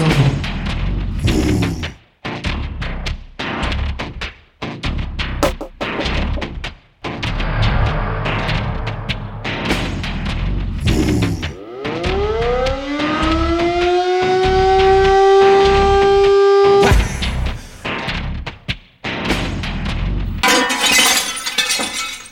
children.